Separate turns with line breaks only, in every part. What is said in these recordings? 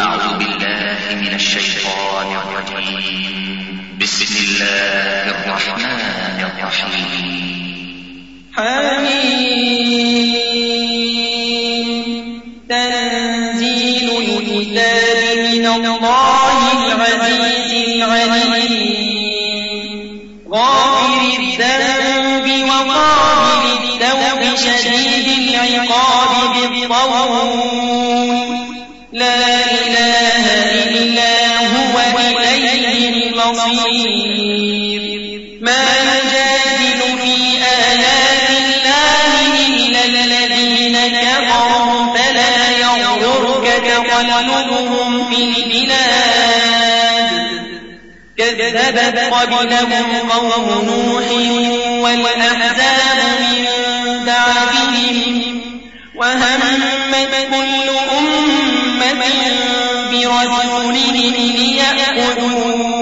أعوذ بالله من الشيطان الرجيم. بسم الله الرحمن الرحيم.
حميم. تنزيل الكتاب من الله العزيز العليم. غافر الذنب وقابل التوب شديد العقاب بالطول. المصير ما يجادل في آيات الله إلا الذين كفروا فلا يغرك تقلبهم في البلاد. كذبت قبلهم قوم نوح والأحزاب من بعدهم وهمت كل أمة برسولهم ليأخذوه.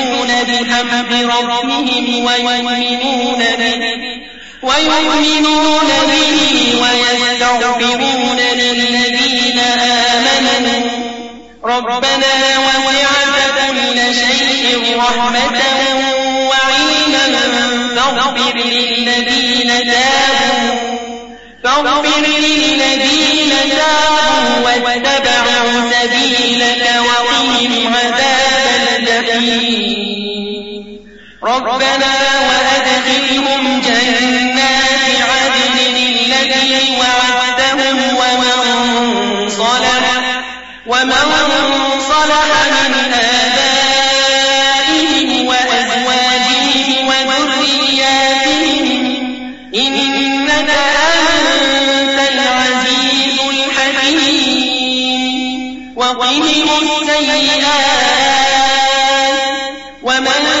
بحمد ربهم ويؤمنون به ويؤمنون به ويستغفرون للذين آمنوا. ربنا وسعت كل شيء رحمة وعلما فاغفر للذين تابوا فاغفر للذين تابوا واتبعوا سبيلك وقهم عذاب ربنا وأدخلهم جنات عدن التي وعدتهم ومن صلح ومن صلح من آبائهم وأزواجهم وذرياتهم. إنك أنت العزيز الحكيم. وقهم السيئات. ومن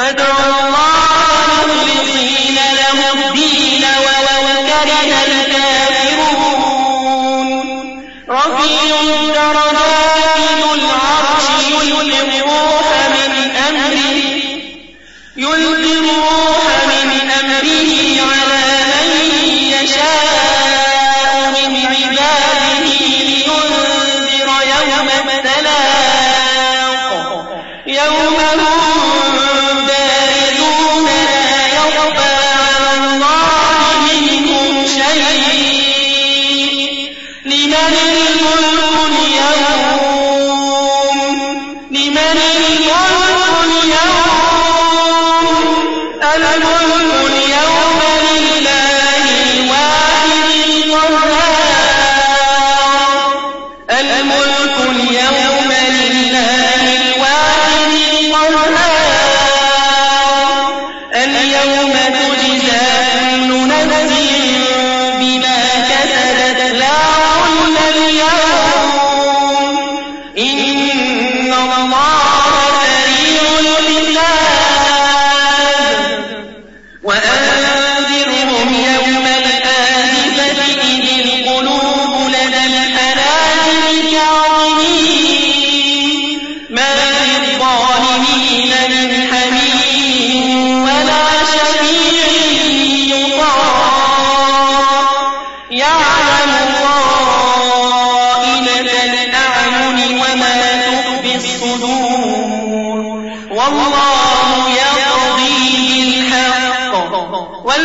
فادعوا الله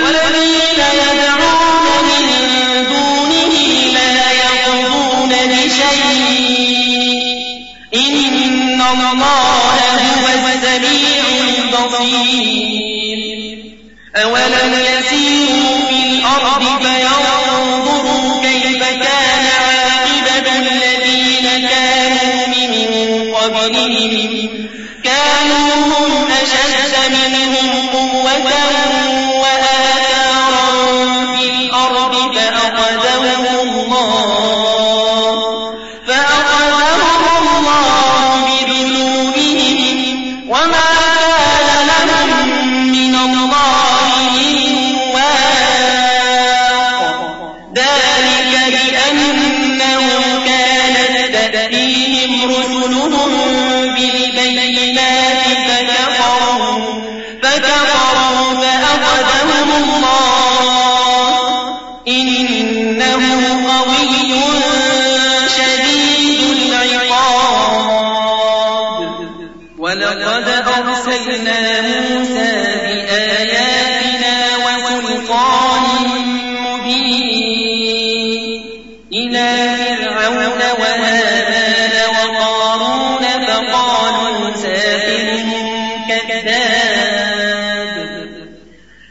والذين وما كان لهم من الله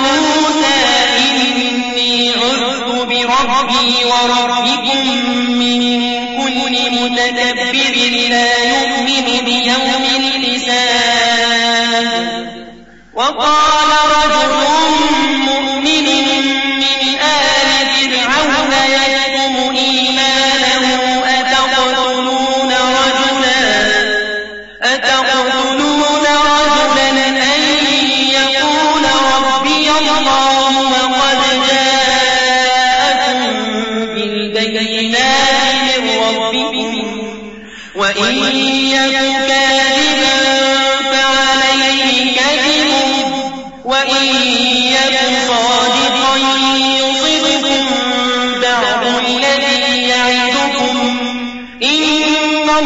موسى إني عذت بربي وربكم من كل متكبر لا يؤمن بيوم وقال رجل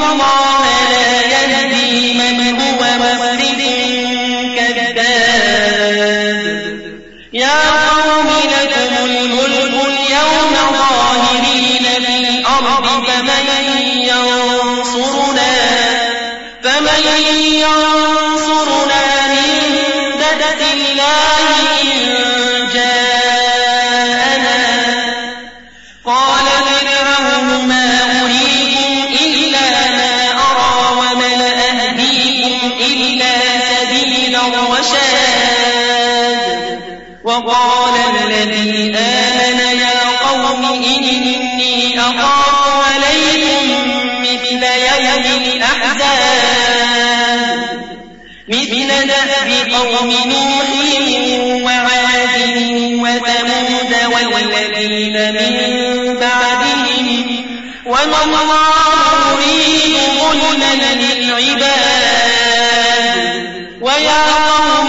الله لا يهدي من هو مسرف كذاب فمن ينصرنا؟ فمن ينصرنا؟ مثل دأب قوم نوح وعاد وثمود والذين من بعدهم وما الله يريد ظلما للعباد ويا قوم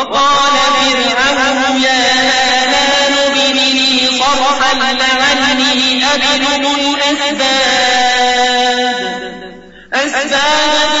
وقال فرعون يا هامان ابن صرحا لعلي أبلغ الأسباب أسباب. السماوات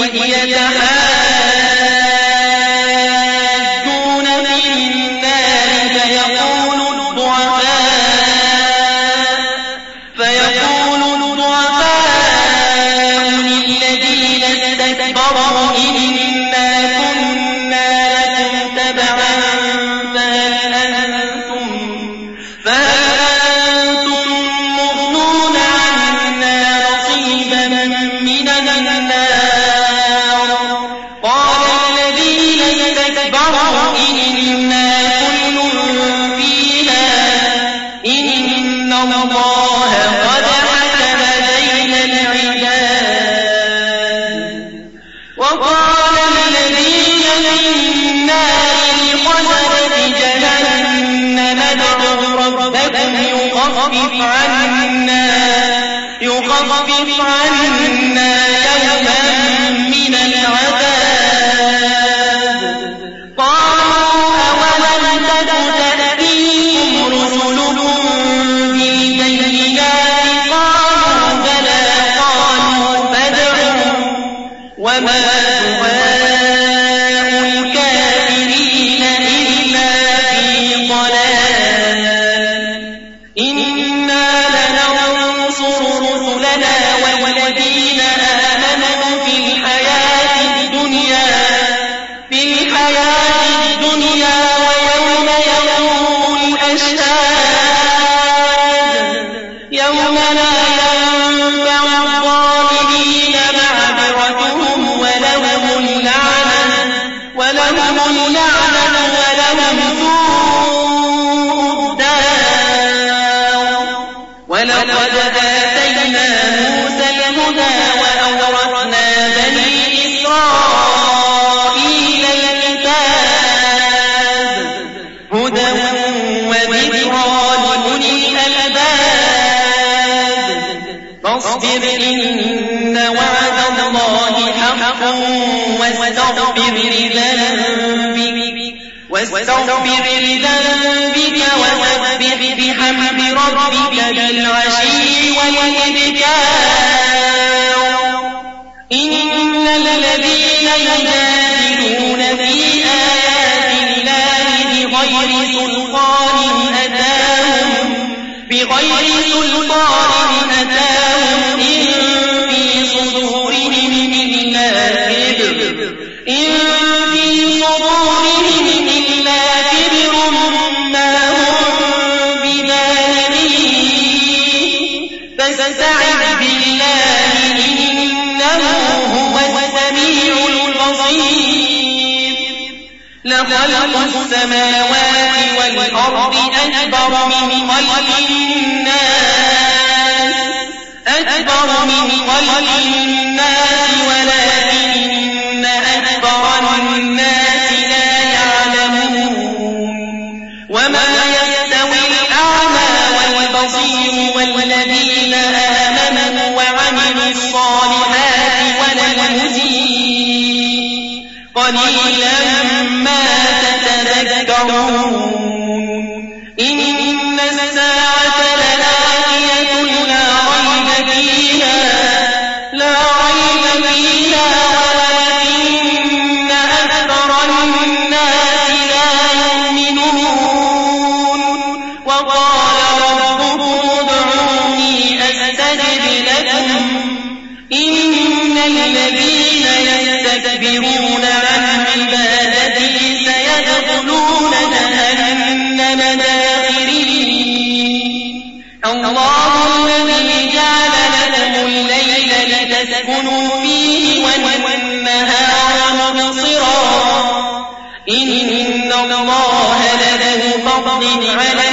وإذ يتهاجمون وقال يخفف عنا يخفف عنا يوما من العذاب ربك بالعشي والإبكار. إن الذين يجادلون في آيات الله بغير سلطان أتاهم بغير سلطان أتاهم. لخلق السماوات والأرض أكبر من خلق الناس. أكبر من خلق الناس. لتسكنوا فيه والنهار مبصرا. إن الله لذو فضل على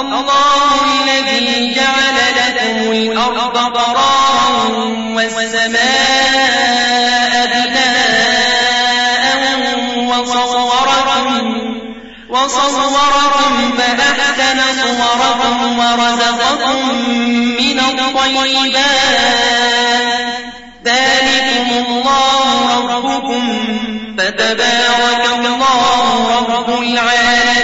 الله الذي جعل لكم الأرض قرارا والسماء بناء وصوركم وصوركم فأحسن صوركم ورزقكم من الطيبات. ذلكم الله ربكم فتبارك الله رب العالمين.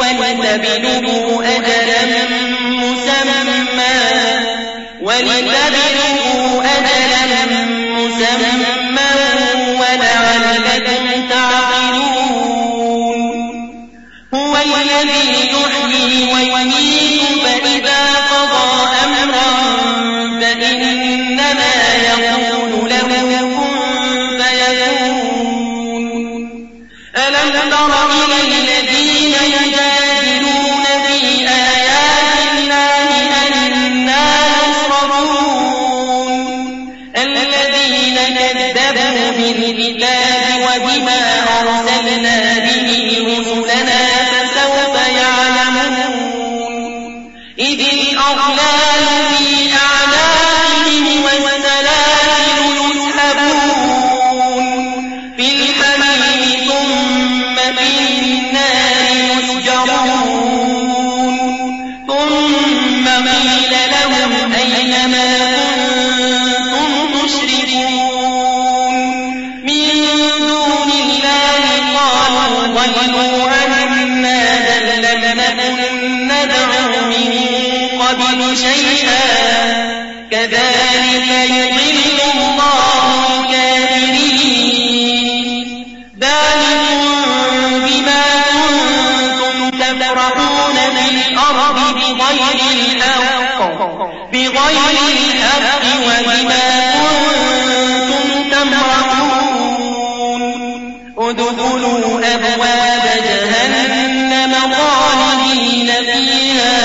ولتبلغوا أجلا مسمى. ولتبلغوا إذ تفرحون في الأرض بغير الحق بغير الحق وبما كنتم تمرحون. ادخلوا أبواب جهنم خالدين فيها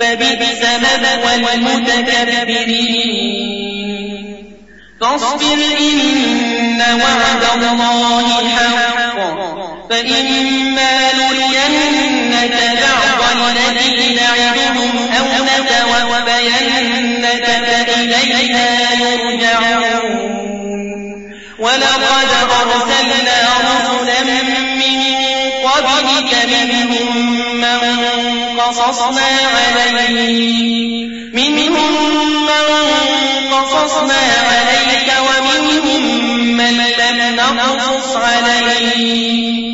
فبئس مثوى المتكبرين. فاصبر إن وعد الله حق فإما نرينك بعض الذي نعدهم أو نتوفينك فإلينا يرجعون. ولقد أرسلنا رسلا من قبلك منهم من قصصنا عليك منهم من قصصنا عليك ومنهم من لم نقصص عليك.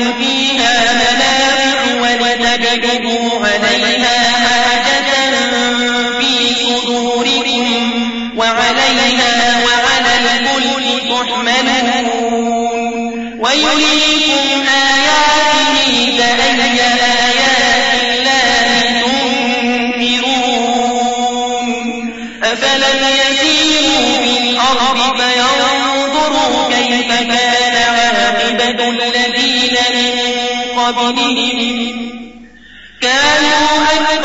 ولكم فيها منافع ولتبلغوا عليها حاجة في صدوركم وعليها وعلى الفلك تحملون. ويريكم آياته فأي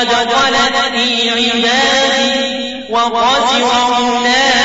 قد خلت في عباده وخسر هنالك